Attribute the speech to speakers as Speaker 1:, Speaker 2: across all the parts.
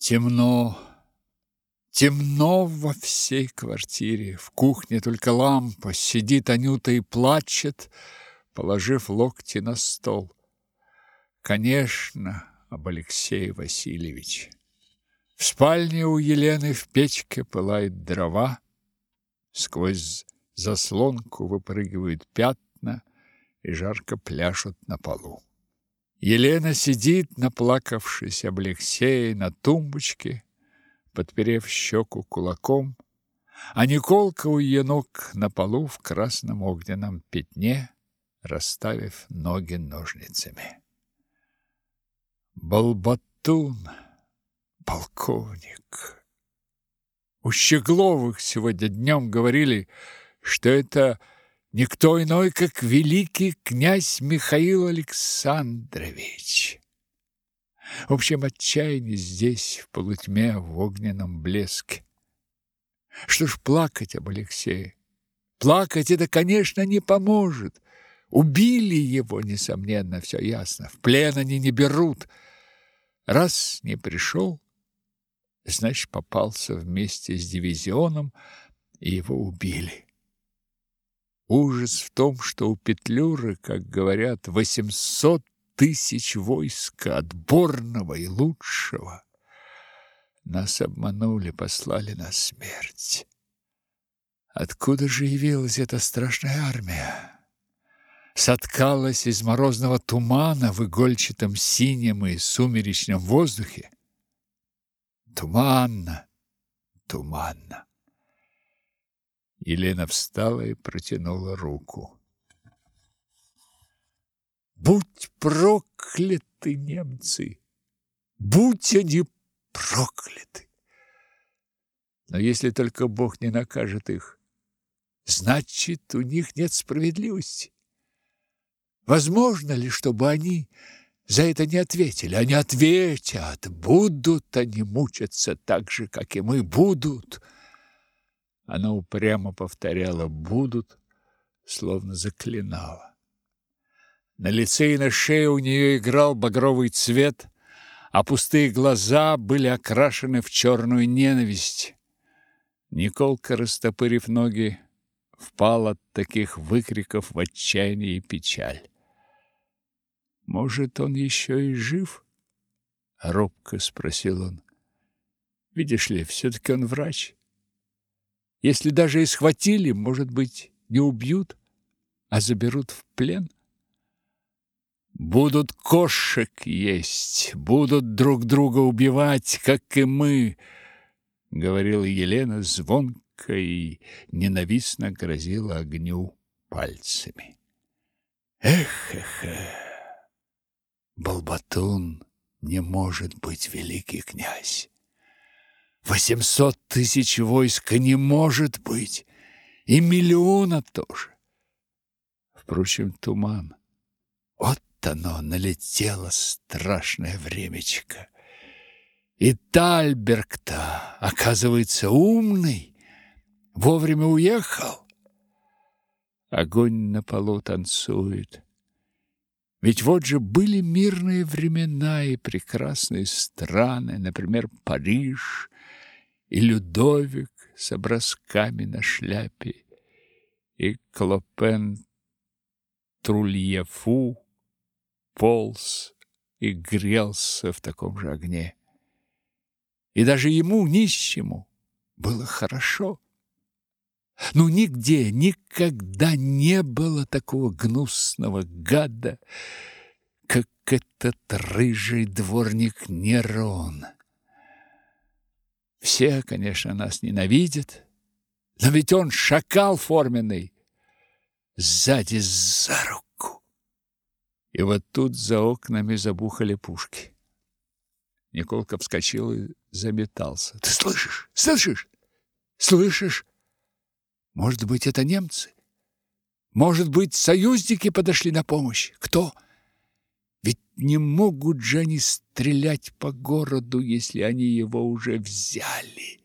Speaker 1: Темно, темно во всей квартире. В кухне только лампа. Сидит Анюта и плачет, положив локти на стол. Конечно, об Алексее Васильевиче. В спальне у Елены в печке пылает дрова. Сквозь заслонку выпрыгивают пятна и жарко пляшут на полу. Елена сидит, наплакавшись об Алексее, на тумбочке, подперев щеку кулаком, а Николка у ее ног на полу в красном огненном пятне, расставив ноги ножницами. Балбатун, полковник. У Щегловых сегодня днем говорили, что это никто иной, как великий князь Михаил Александрович. В общем, отчаяние здесь, в полутьме, в огненном блеске. Что ж плакать об Алексее? Плакать это, конечно, не поможет. Убили его, несомненно, все ясно. В плен они не берут. Раз не пришел, значит, попался вместе с дивизионом, и его убили. Ужас в том, что у Петлюры, как говорят, 800 тысяч войска, отборного и лучшего. Нас обманули, послали на смерть. Откуда же явилась эта страшная армия? Соткалась из морозного тумана в игольчатом синем и сумеречном воздухе? Туманно, туманно. Елена встала и протянула руку. Будь прокляты немцы! Будь они прокляты! Но если только Бог не накажет их, значит, у них нет справедливости. Возможно ли, чтобы они за это не ответили? Они ответят. Будут они мучаться так же, как и мы. Будут. Она упрямо повторяла «будут», словно заклинала. На лице и на шее у нее играл багровый цвет, а пустые глаза были окрашены в черную ненависть. Николка, растопырив ноги, впал от таких выкриков в отчаяние и печаль. «Может, он еще и жив?» — робко спросил он. «Видишь ли, все-таки он врач». Если даже и схватили, может быть, не убьют, а заберут в плен? Будут кошек есть, будут друг друга убивать, как и мы, говорила Елена звонко и ненавистно грозила огню пальцами. Эх, эх, эх. Балбатун не может быть великий князь. Восемьсот тысяч войска не может быть, и миллиона тоже. Впрочем, туман. Вот оно, налетело страшное времечко. И Тальберг-то, оказывается, умный, вовремя уехал. Огонь на полу танцует. Ведь вот же были мирные времена и прекрасные страны, например, Париж, и Людовик с образками на шляпе, и Клопен Трульефу полз и грелся в таком же огне. И даже ему, нищему, было хорошо. Ну, нигде, никогда не было такого гнусного гада, как этот рыжий дворник Нерон. Все, конечно, нас ненавидят, но ведь он шакал форменный, сзади за руку. И вот тут за окнами забухали пушки. Николка вскочил и заметался. Ты слышишь? Слышишь? Слышишь? Может быть, это немцы? Может быть, союзники подошли на помощь? Кто? Ведь не могут же они стрелять по городу, если они его уже взяли.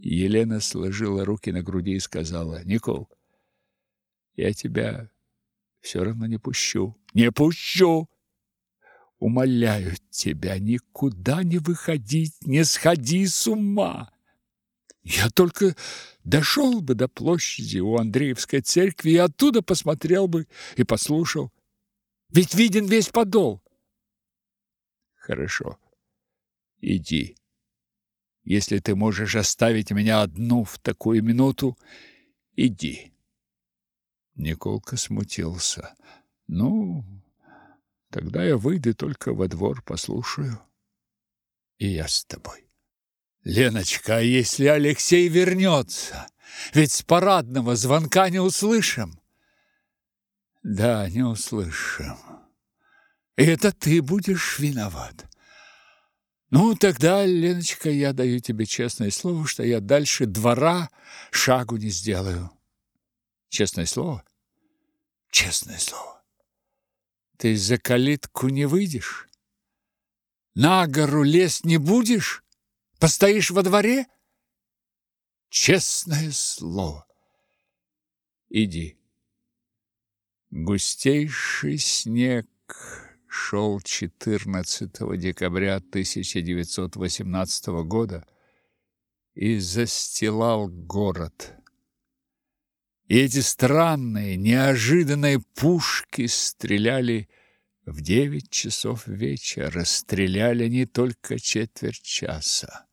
Speaker 1: Елена сложила руки на груди и сказала, «Никол, я тебя все равно не пущу». «Не пущу! умоляю тебя, никуда не выходить, не сходи с ума. Я только дошел бы до площади у Андреевской церкви и оттуда посмотрел бы и послушал. Ведь виден весь подол. Хорошо. Иди. Если ты можешь оставить меня одну в такую минуту, иди. Николка смутился. Ну, тогда я выйду только во двор, послушаю. И я с тобой. Леночка, а если Алексей вернется? Ведь с парадного звонка не услышим. Да, не услышим. Это ты будешь виноват. Ну, тогда, Леночка, я даю тебе честное слово, что я дальше двора шагу не сделаю. Честное слово? Честное слово. Ты за калитку не выйдешь? На гору лезть не будешь? Постоишь во дворе? Честное слово. Иди. Густейший снег шел 14 декабря 1918 года и застилал город. И эти странные, неожиданные пушки стреляли в девять часов вечера, стреляли не только четверть часа.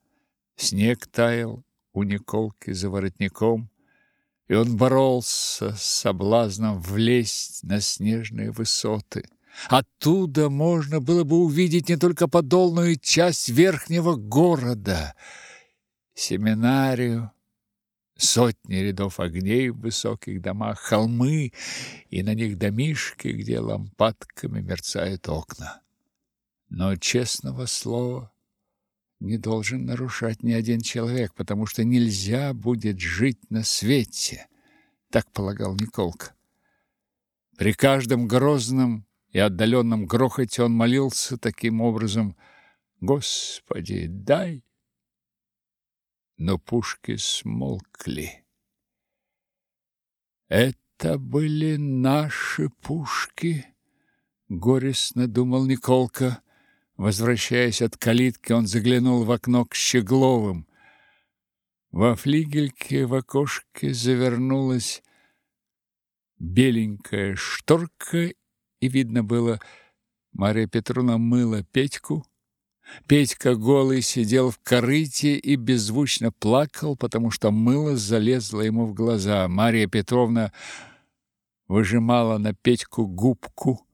Speaker 1: Снег таял у Николки за воротником, и он боролся с соблазном влезть на снежные высоты. Оттуда можно было бы увидеть не только подолную часть верхнего города, семинарию, сотни рядов огней в высоких домах, холмы и на них домишки, где лампадками мерцают окна. Но честного слова не должен нарушать ни один человек, потому что нельзя будет жить на свете, так полагал Николка. При каждом грозном и отдаленном грохоте он молился таким образом: "Господи, дай". Но пушки смолкли. Это были наши пушки, горестно думал Николка. Возвращаясь от калитки, он заглянул в окно к Щегловым. Во флигельке в окошке завернулась беленькая шторка, и видно было, Мария Петровна мыла Петьку. Петька голый сидел в корыте и беззвучно плакал, потому что мыло залезло ему в глаза. Мария Петровна выжимала на Петьку губку.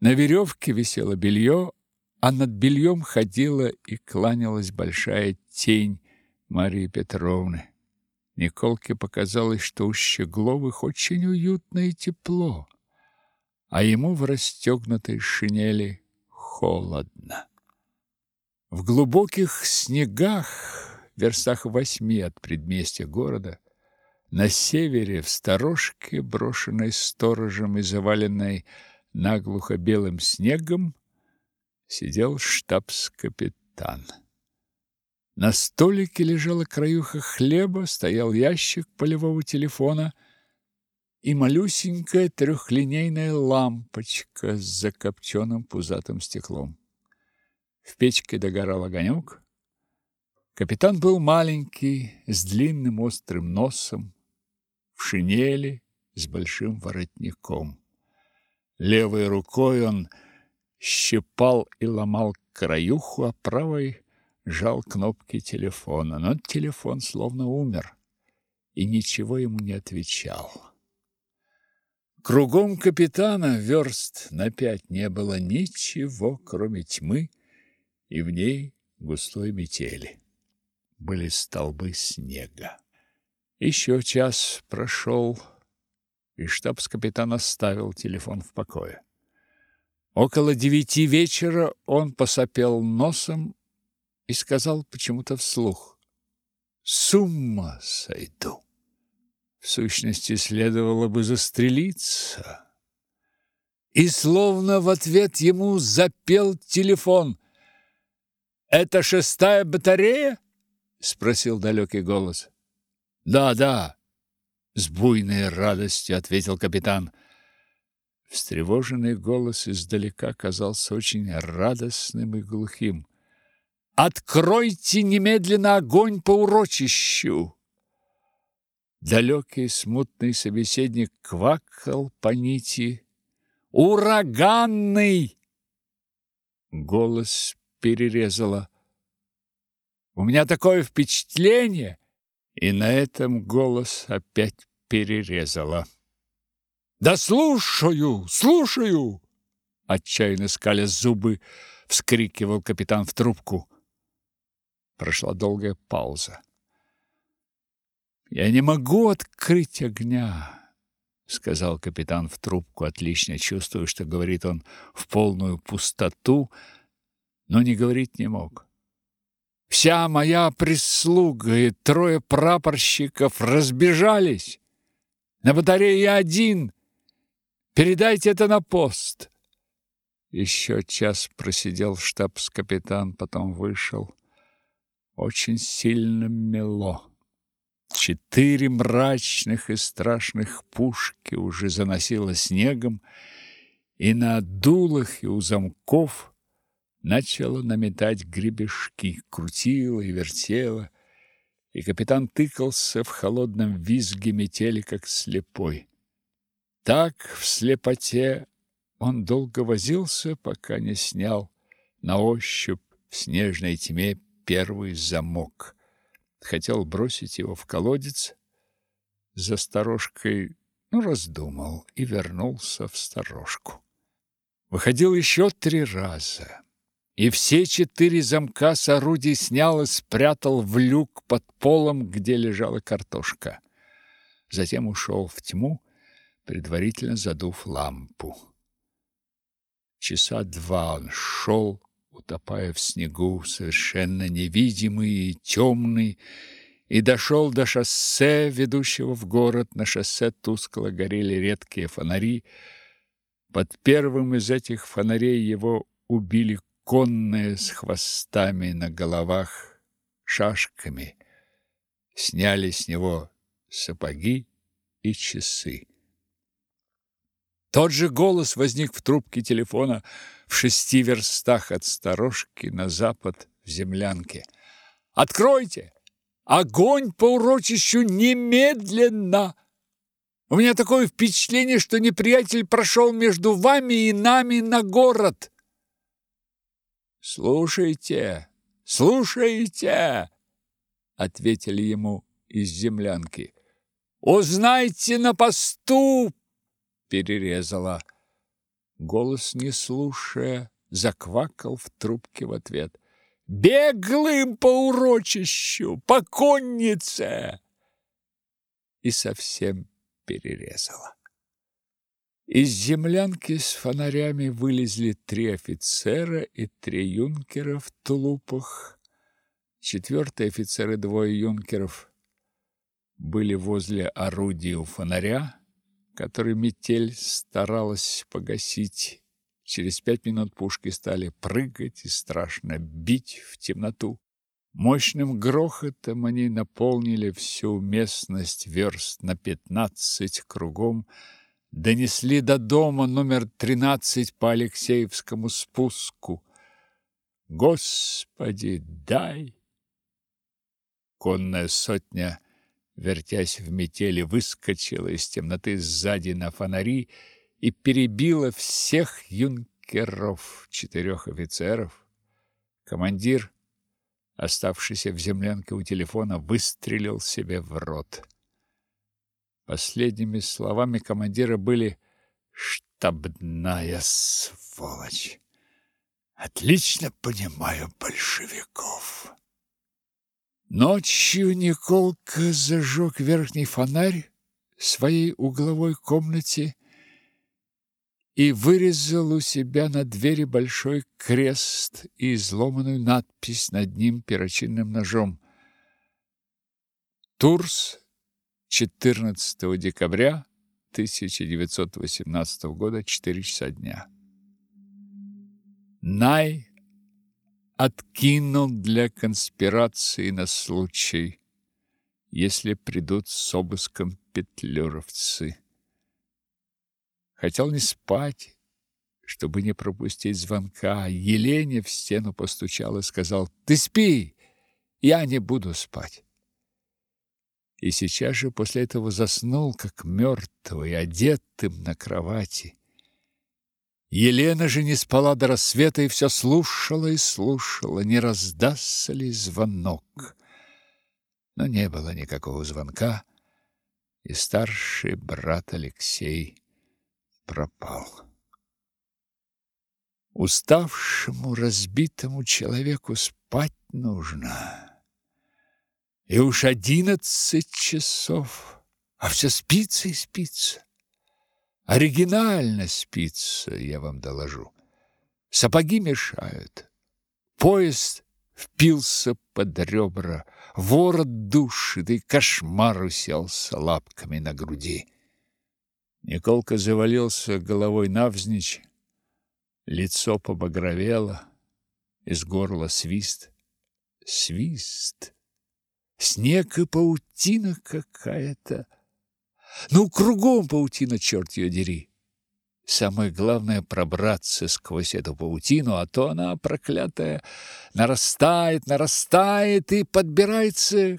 Speaker 1: На веревке висело белье, а над бельем ходила и кланялась большая тень Марии Петровны. Николке показалось, что у Щегловых очень уютно и тепло, а ему в расстегнутой шинели холодно. В глубоких снегах, верстах восьми от предместья города, на севере, в сторожке, брошенной сторожем и заваленной наглухо белым снегом, сидел штабс-капитан. На столике лежала краюха хлеба, стоял ящик полевого телефона и малюсенькая трехлинейная лампочка с закопченным пузатым стеклом. В печке догорал огонек. Капитан был маленький, с длинным острым носом, в шинели с большим воротником. Левой рукой он щипал и ломал краюху, а правой жал кнопки телефона. Но телефон словно умер и ничего ему не отвечал. Кругом капитана верст на пять не было ничего, кроме тьмы, и в ней густой метели. Были столбы снега. Еще час прошел, и штабс-капитан оставил телефон в покое. Около девяти вечера он посопел носом и сказал почему-то вслух: "С ума сойду". В сущности, следовало бы застрелиться. И словно в ответ ему запел телефон. «Это шестая батарея?» — спросил далекий голос. «Да, да», — с буйной радостью ответил капитан. Встревоженный голос издалека казался очень радостным и глухим. «Откройте немедленно огонь по урочищу!» Далекий смутный собеседник квакал по нити. «Ураганный!» Голос перерезало. «У меня такое впечатление!» И на этом голос опять перерезало. «Да слушаю, слушаю!» Отчаянно скаля зубы, вскрикивал капитан в трубку. Прошла долгая пауза. «Я не могу открыть огня», — сказал капитан в трубку, отлично чувствуя, что говорит он в полную пустоту, но не говорить не мог. «Вся моя прислуга и трое прапорщиков разбежались. На батарее я один. Передайте это на пост». Еще час просидел штабс-капитан, потом вышел. Очень сильно мело. Четыре мрачных и страшных пушки уже заносило снегом, и на дулах и у замков начало наметать гребешки, крутило и вертело, и капитан тыкался в холодном визге метели, как слепой. Так в слепоте он долго возился, пока не снял на ощупь в снежной тьме первый замок хотел бросить его в колодец за сторожкой, но раздумал и вернулся в сторожку. Выходил еще три раза, и все четыре замка с орудий снял и спрятал в люк под полом, где лежала картошка. Затем ушел в тьму, предварительно задув лампу. Часа два он шел, утопая в снегу, совершенно невидимый и темный, и дошел до шоссе, ведущего в город. На шоссе тускло горели редкие фонари. Под первым из этих фонарей его убили конные с хвостами на головах, шашками. Сняли с него сапоги и часы. Тот же голос возник в трубке телефона в шести верстах от сторожки на запад в землянке. «Откройте! Огонь по урочищу немедленно! У меня такое впечатление, что неприятель прошел между вами и нами на город!» «Слушайте, слушайте!» — ответили ему из землянки. «Узнайте на посту перерезала. Голос, не слушая, заквакал в трубке в ответ. «Беглым по урочищу, по коннице!» И совсем перерезала. Из землянки с фонарями вылезли три офицера и три юнкера в тулупах. Четвертый офицер и двое юнкеров были возле орудия у фонаря, который метель старалась погасить. Через пять минут пушки стали прыгать и страшно бить в темноту. Мощным грохотом они наполнили всю местность верст на пятнадцать кругом, донесли до дома номер тринадцать по Алексеевскому спуску. Господи, дай! Конная сотня вертясь в метели, выскочила из темноты сзади на фонари и перебила всех юнкеров, четырех офицеров. Командир, оставшийся в землянке у телефона, выстрелил себе в рот. Последними словами командира были «штабная сволочь». Отлично понимаю большевиков. Ночью Николка зажег верхний фонарь в своей угловой комнате и вырезал у себя на двери большой крест и изломанную надпись над ним перочинным ножом. Турс, 14 декабря 1918 года, 4 часа дня. Най откинул для конспирации на случай, если придут с обыском петлюровцы. Хотел не спать, чтобы не пропустить звонка. Елене в стену постучал и сказал, «Ты спи, я не буду спать». И сейчас же после этого заснул, как мертвый, одетым на кровати. Елена же не спала до рассвета и все слушала и слушала, не раздастся ли звонок. Но не было никакого звонка, и старший брат Алексей пропал. Уставшему, разбитому человеку спать нужно. И уж одиннадцать часов, а все спится и спится. Оригинально спится, я вам доложу. Сапоги мешают. Поезд впился под ребра, ворот душит, и кошмар уселся лапками на груди. Николка завалился головой навзничь, лицо побагровело, из горла свист. Свист. Снег и паутина какая-то. Ну, кругом паутина, черт ее дери. Самое главное пробраться сквозь эту паутину, а то она проклятая нарастает, нарастает и подбирается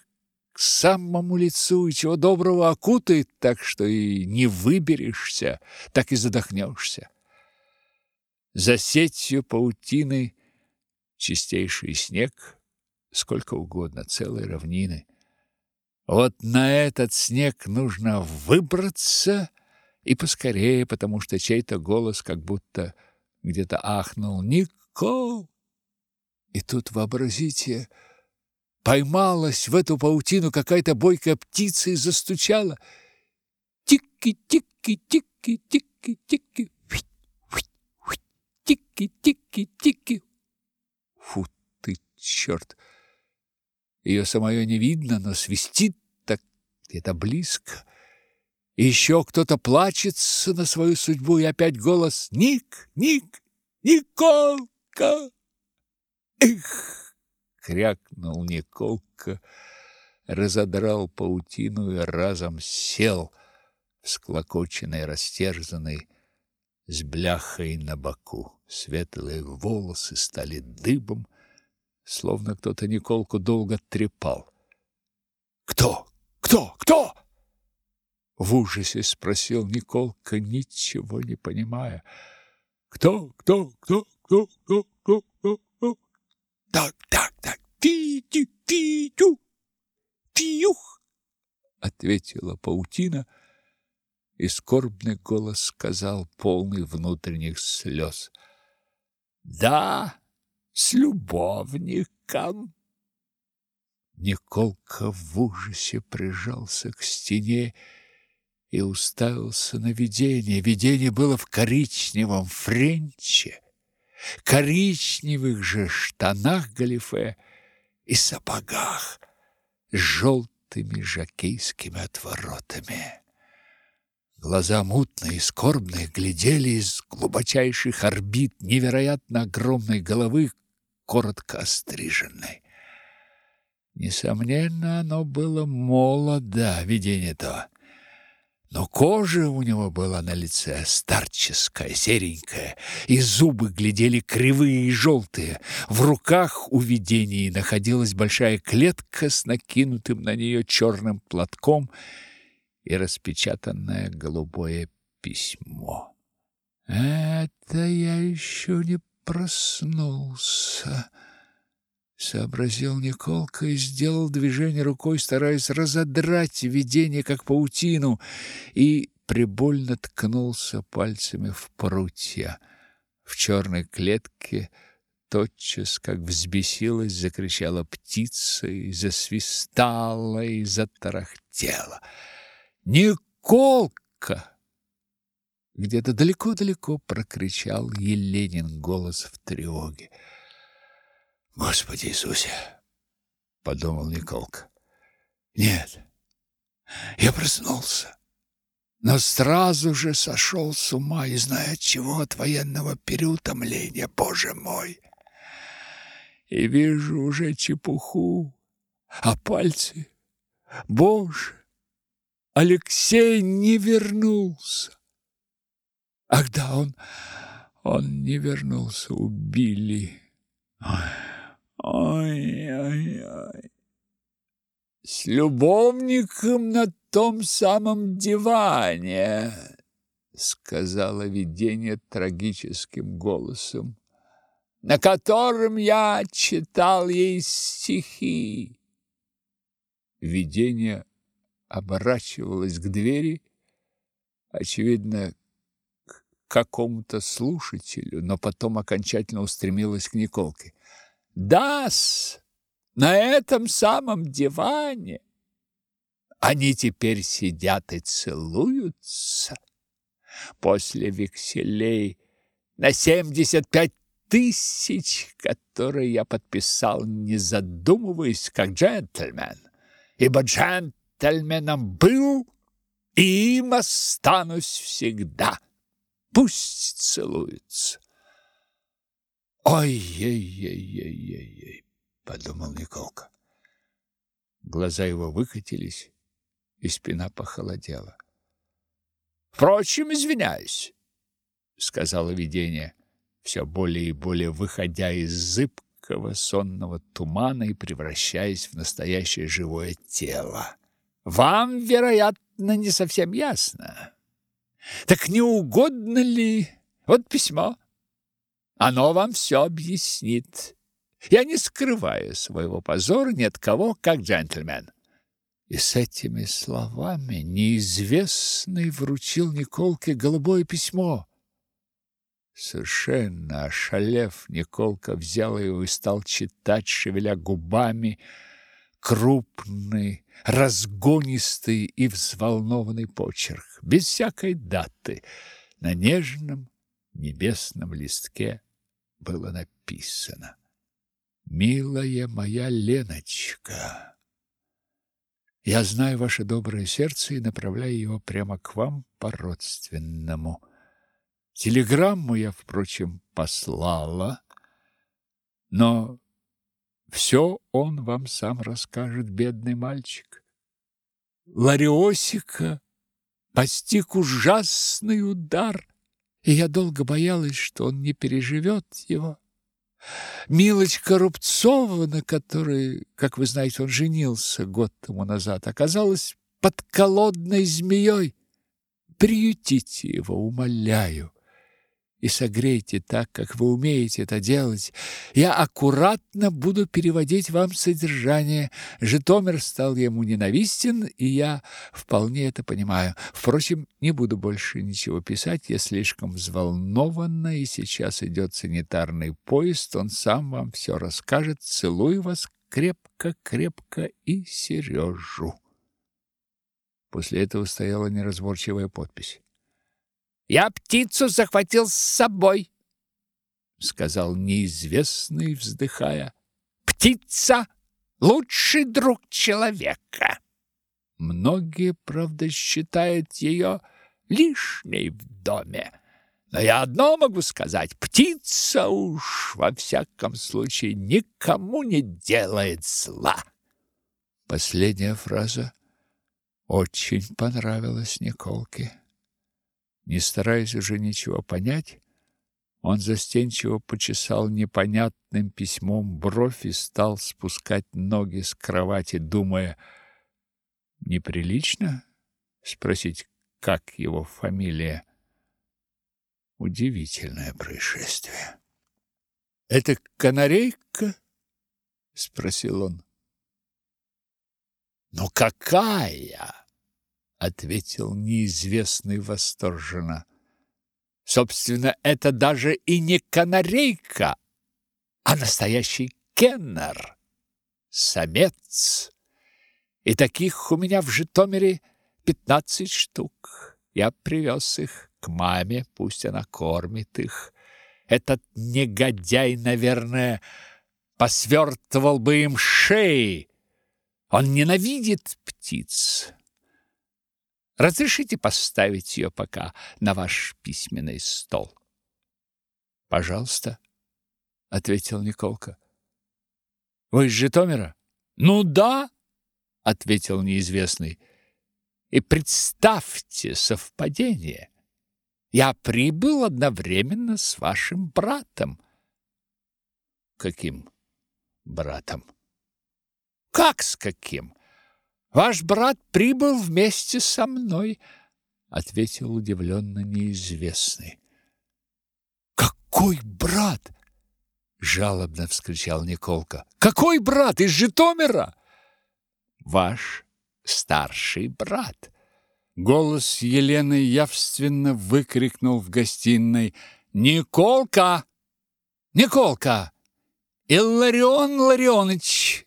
Speaker 1: к самому лицу, и чего доброго окутает так, что и не выберешься, так и задохнешься. За сетью паутины чистейший снег, сколько угодно, целые равнины. Вот на этот снег нужно выбраться и поскорее, потому что чей-то голос как будто где-то ахнул «Никол!» И тут, вообразите, поймалась в эту паутину какая-то бойкая птица и застучала. Тики-тики-тики-тики-тики. Тики-тики-тики. Фу ты, черт! Ее самое не видно, но свистит так где-то близко. И еще кто-то плачется на свою судьбу, и опять голос «Ник! Ник! Николка!» «Эх!» — крякнул Николка, разодрал паутину и разом сел, всклокоченный, растерзанный, с бляхой на боку. Светлые волосы стали дыбом, словно кто-то Николку долго трепал. «Кто? Кто? Кто?» В ужасе спросил Николка, ничего не понимая. «Кто? Кто? Кто? Кто? Кто? Кто? Кто? кто? «Так, так, так, Фитю, Фитю, Фиюх!» Ответила паутина, и скорбный голос сказал, полный внутренних слез. «Да!» С любовником. Николка в ужасе прижался к стене и уставился на видение. Видение было в коричневом френче, коричневых же штанах галифе и сапогах с желтыми жакейскими отворотами. Глаза мутные и скорбные глядели из глубочайших орбит невероятно огромной головы коротко остриженной. Несомненно, оно было молодо, видение то. Но кожа у него была на лице старческая, серенькая, и зубы глядели кривые и желтые. В руках у видения находилась большая клетка с накинутым на нее черным платком и распечатанное голубое письмо. «Это я еще не проснулся, сообразил Николка и сделал движение рукой, стараясь разодрать видение как паутину, и прибольно ткнулся пальцами в прутья. В черной клетке тотчас, как взбесилась, закричала птица и засвистала и затарахтела. «Николка!» Где-то далеко-далеко прокричал Еленин голос в тревоге. «Господи Иисусе!» — подумал Николка. «Нет, я проснулся, но сразу же сошел с ума, и зная от чего, от военного переутомления, Боже мой! И вижу уже чепуху, а пальцы... Боже! Алексей не вернулся!» Ах да, он он не вернулся, убили. Ой-ой-ой. С любовником на том самом диване, сказала видение трагическим голосом, на котором я читал ей стихи. Видение оборачивалось к двери, очевидно, какому-то слушателю, но потом окончательно устремилось к Николке. «Да-с, на этом самом диване они теперь сидят и целуются. После векселей на семьдесят пять тысяч, которые я подписал, не задумываясь, как джентльмен, ибо джентльменом был и им останусь всегда. Пусть целуются. Ой-ой-ой-ой-ой-ой, подумал Николка. Глаза его выкатились, и спина похолодела. Впрочем, извиняюсь, сказала видение, все более и более выходя из зыбкого сонного тумана и превращаясь в настоящее живое тело. Вам, вероятно, не совсем ясно. Так не угодно ли вот письмо? Оно вам все объяснит. Я не скрываю своего позора ни от кого, как джентльмен. И с этими словами неизвестный вручил Николке голубое письмо. Совершенно ошалев, Николка взял его и стал читать, шевеля губами, крупный, разгонистый и взволнованный почерк, без всякой даты. На нежном небесном листке было написано «Милая моя Леночка, я знаю ваше доброе сердце и направляю его прямо к вам по-родственному». Телеграмму я, впрочем, послала, но все он вам сам расскажет, бедный мальчик. Лариосика постиг ужасный удар, и я долго боялась, что он не переживет его. Милочка Рубцова, на которой, как вы знаете, он женился год тому назад, оказалась подколодной змеей. Приютите его, умоляю и согрейте так, как вы умеете это делать. Я аккуратно буду переводить вам содержание. Житомир стал ему ненавистен, и я вполне это понимаю. Впрочем, не буду больше ничего писать, я слишком взволнована, и сейчас идет санитарный поезд, он сам вам все расскажет. Целую вас крепко-крепко и Сережу. После этого стояла неразборчивая подпись. Я птицу захватил с собой, сказал неизвестный, вздыхая. Птица лучший друг человека. Многие, правда, считают ее лишней в доме. Но я одно могу сказать: птица уж во всяком случае никому не делает зла. Последняя фраза очень понравилась Николке. Не стараясь уже ничего понять, он застенчиво почесал непонятным письмом бровь и стал спускать ноги с кровати, думая, неприлично спросить, как его фамилия. Удивительное происшествие. «Это канарейка?» — спросил он. «Но какая?» Ответил неизвестный восторженно. Собственно, это даже и не канарейка, а настоящий кеннер, самец. И таких у меня в Житомире пятнадцать штук. Я привез их к маме, пусть она кормит их. Этот негодяй, наверное, посвертывал бы им шеи. Он ненавидит птиц. Разрешите поставить ее пока на ваш письменный стол? Пожалуйста, ответил Николка. Вы из Житомира? Ну да, ответил неизвестный. И представьте совпадение. Я прибыл одновременно с вашим братом.
Speaker 2: Каким братом?
Speaker 1: Как с каким? Ваш брат прибыл вместе со мной, ответил удивленно неизвестный. Какой брат? жалобно вскричал Николка. Какой брат из Житомира?
Speaker 2: Ваш старший брат.
Speaker 1: Голос Елены явственно выкрикнул в гостиной: "Николка! Николка! Илларион Ларионович!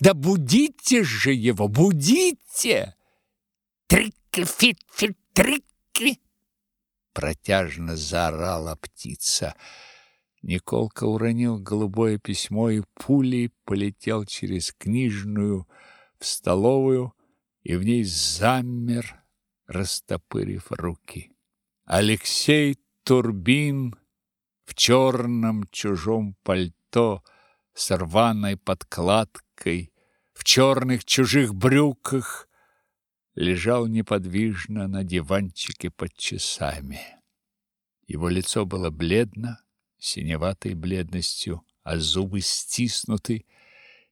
Speaker 1: Да будите же его, будите!"
Speaker 2: Трикки-фит-фит-трикки! Протяжно заорала птица. Николка уронил голубое письмо и пулей полетел через книжную в столовую, и в ней замер, растопырив руки. Алексей Турбин в черном чужом пальто с рваной подкладкой, в черных чужих брюках, лежал неподвижно на диванчике под часами. Его лицо было бледно, синеватой бледностью, а зубы стиснуты,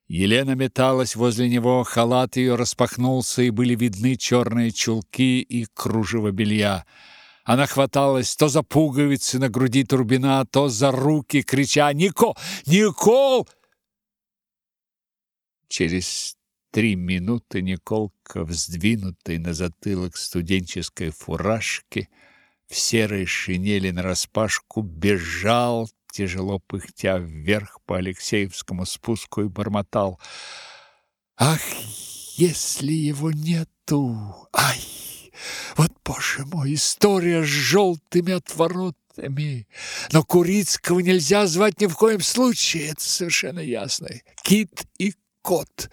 Speaker 2: Елена металась возле него, халат ее распахнулся, и были видны черные чулки и кружево белья. Она хваталась то за пуговицы на груди Турбина, то за руки, крича «Никол! Никол!» Через три минуты Николка, вздвинутый на затылок студенческой фуражки, в серой шинели нараспашку, бежал, тяжело пыхтя вверх по Алексеевскому спуску и бормотал. «Ах, если его нету! Ай! Вот, боже мой, история с желтыми отворотами! Но Курицкого нельзя звать ни в коем случае, это совершенно ясно. Кит и кот!»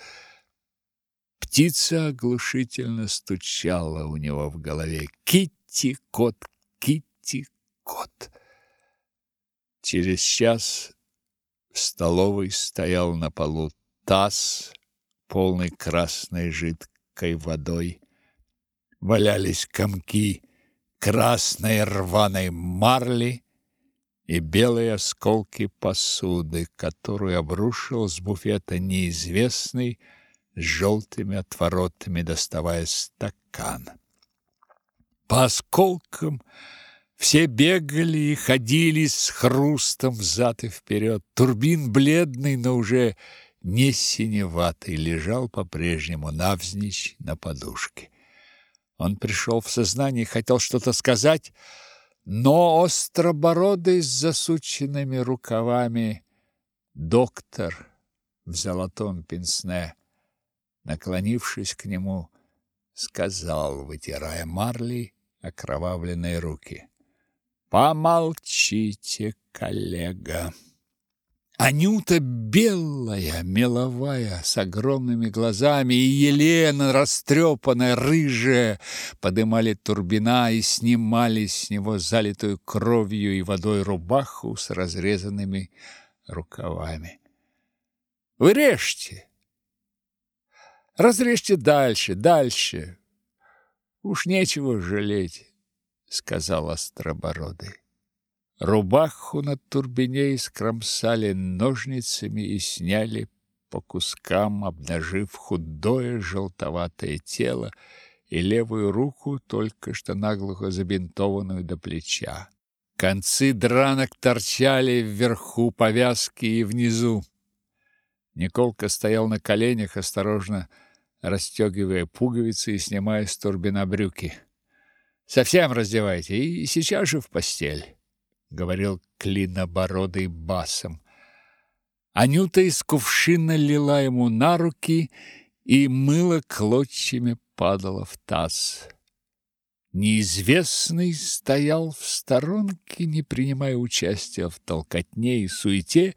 Speaker 2: Птица оглушительно стучала у него в голове. «Китти, кот, Китти, кот!» Через час в столовой стоял на полу таз, полный красной жидкой водой. Валялись комки красной рваной марли и белые осколки посуды, которую обрушил с буфета неизвестный с желтыми отворотами, доставая стакан. По осколкам все бегали и ходили с хрустом взад и вперед. Турбин бледный, но уже не синеватый, лежал по-прежнему навзничь на подушке. Он пришел в сознание и хотел что-то сказать, но остробородый с засученными рукавами доктор в золотом пенсне, наклонившись к нему, сказал, вытирая марли окровавленные руки: Помолчите, коллега. Анюта белая, меловая, с огромными глазами, и Елена, растрепанная, рыжая, подымали турбина и снимали с него залитую кровью и водой рубаху с разрезанными рукавами. Вы режьте. Разрежьте дальше, дальше. Уж нечего жалеть сказал Остробородый. Рубаху на турбине искромсали ножницами и сняли по кускам, обнажив худое желтоватое тело и левую руку, только что наглухо забинтованную до плеча. Концы дранок торчали вверху повязки и внизу. Николка стоял на коленях, осторожно расстегивая пуговицы и снимая с турбина брюки. Совсем раздевайте и сейчас же в постель, говорил клинобородый басом. Анюта из кувшина лила ему на руки, и мыло клочьями падало в таз. Неизвестный стоял в сторонке, не принимая участия в толкотне и суете,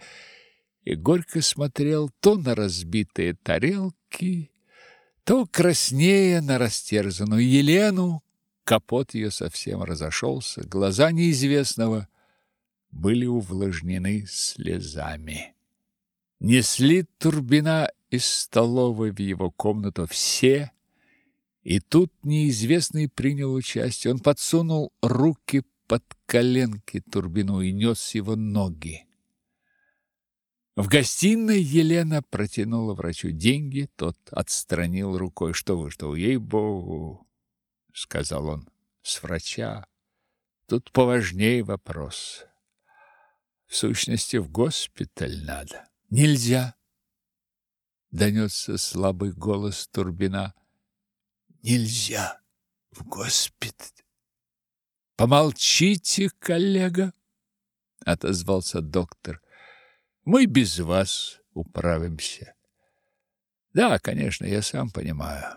Speaker 2: и горько смотрел то на разбитые тарелки, то краснее на растерзанную Елену, Капот ее совсем разошелся, глаза неизвестного были увлажнены слезами. Несли Турбина из столовой в его комнату все, И тут неизвестный принял участие. Он подсунул руки под коленки Турбину и нес его ноги. В гостиной Елена протянула врачу деньги, тот отстранил рукой. «Что вы, что вы, ей-богу!» — сказал он. «С врача. Тут поважнее вопрос. В сущности, в госпиталь надо. Нельзя!» Донесся слабый голос Турбина. «Нельзя в госпиталь!» «Помолчите, коллега!» — отозвался доктор. Мы без вас управимся. Да, конечно, я сам понимаю.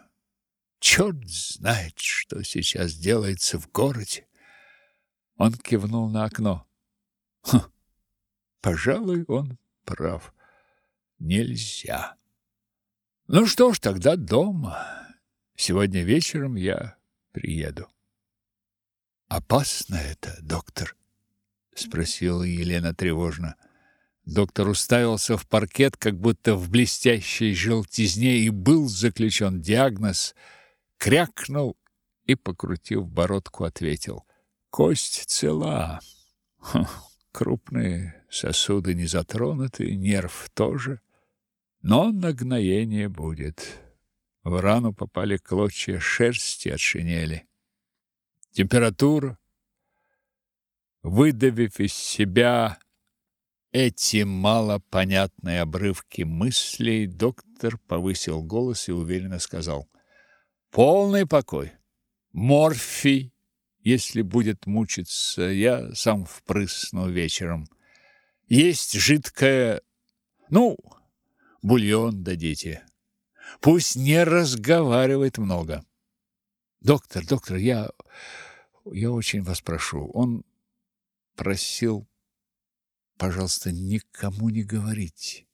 Speaker 2: Черт знает, что сейчас делается в городе. Он кивнул на окно. Хм, пожалуй, он прав. Нельзя. Ну что ж, тогда дома. Сегодня вечером я приеду. Опасно это, доктор? спросила Елена тревожно. Доктор уставился в паркет, как будто в блестящей желтизне, и был заключен диагноз, крякнул и, покрутив бородку, ответил. Кость цела. Крупные сосуды не затронуты, нерв тоже. Но нагноение будет. В рану попали клочья шерсти от шинели. Температура. Выдавив из себя эти малопонятные обрывки мыслей доктор повысил голос и уверенно сказал: "Полный покой. Морфий, если будет мучиться, я сам впрысну вечером. Есть жидкое, ну, бульон дадите. Пусть не разговаривает много. Доктор, доктор, я я очень вас прошу. Он просил пожалуйста, никому не говорить.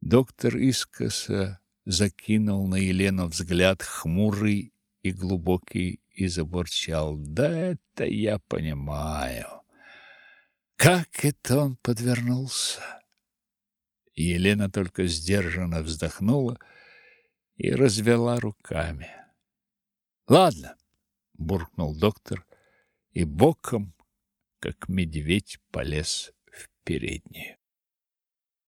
Speaker 2: Доктор искоса закинул на Елену взгляд хмурый и глубокий и забурчал. Да это я понимаю. Как это он подвернулся? Елена только сдержанно вздохнула и развела руками. Ладно, буркнул доктор и боком, как медведь, полез в переднюю.